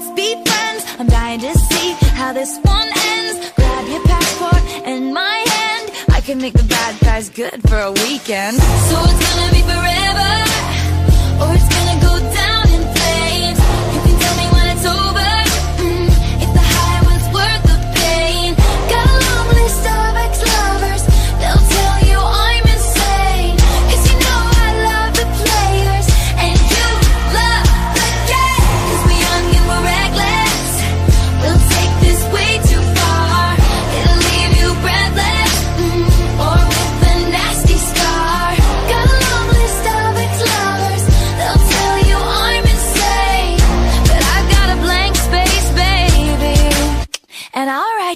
Let's be friends. I'm dying to see how this one ends. Grab your passport and my hand. I can make the bad guys good for a weekend. So it's gonna be forever, or it's gonna go down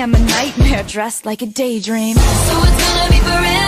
I'm a nightmare dressed like a daydream. So it's gonna be forever,